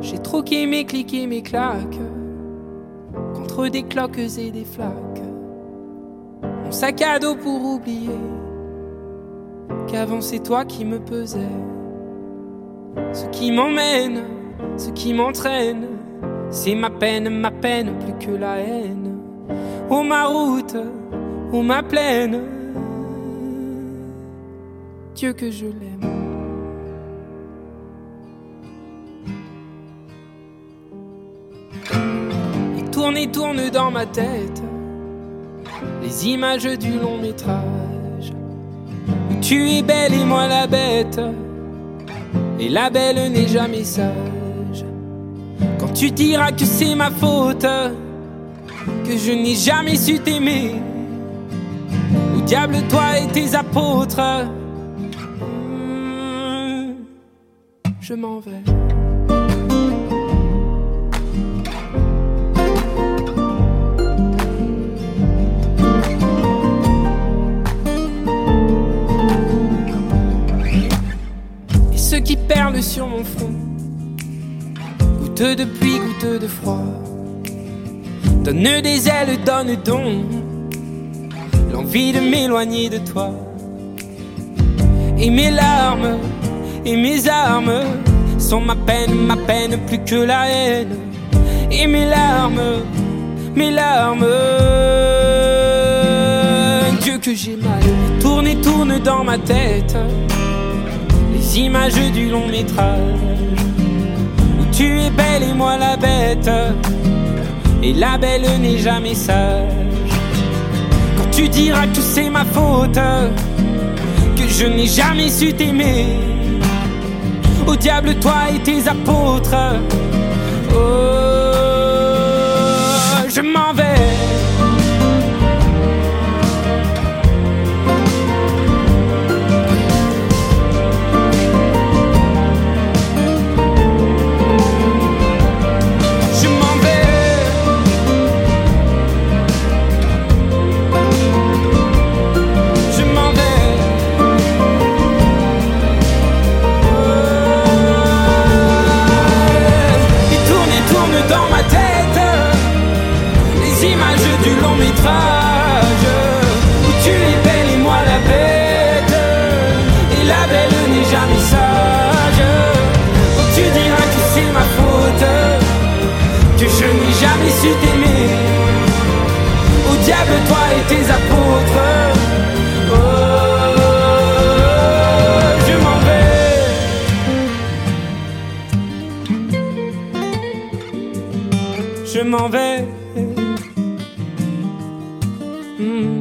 J'ai troqué mes clics et mes claques contre des cloques et des flaques. Mon sac à dos pour oublier qu'avant c'est toi qui me pesais. Ce qui m'emmène, ce qui m'entraîne, c'est ma peine, ma peine plus que la haine. Oh ma route, oh ma plaine, Dieu que je l'aime. Tourne et tourne dans ma tête les images du long métrage. Où tu es belle et moi la bête, et la belle n'est jamais sage. Quand tu diras que c'est ma faute, que je n'ai jamais su t'aimer, au diable toi et tes apôtres, hmm, je m'en vais. Qui perlent sur mon front, goutte de pluie, goutte de froid, donne des ailes, donne donc l'envie de m'éloigner de toi. Et mes larmes et mes armes sont ma peine, ma peine plus que la haine. Et mes larmes, mes larmes, Dieu que j'ai mal, tourne et tourne dans ma tête les images du long métrage où tu es belle et moi la bête. Et la belle n'est jamais sage. Quand tu diras que c'est ma faute, que je n'ai jamais su t'aimer. Au diable, toi et tes apôtres. Je m'en vais. Mm, mm.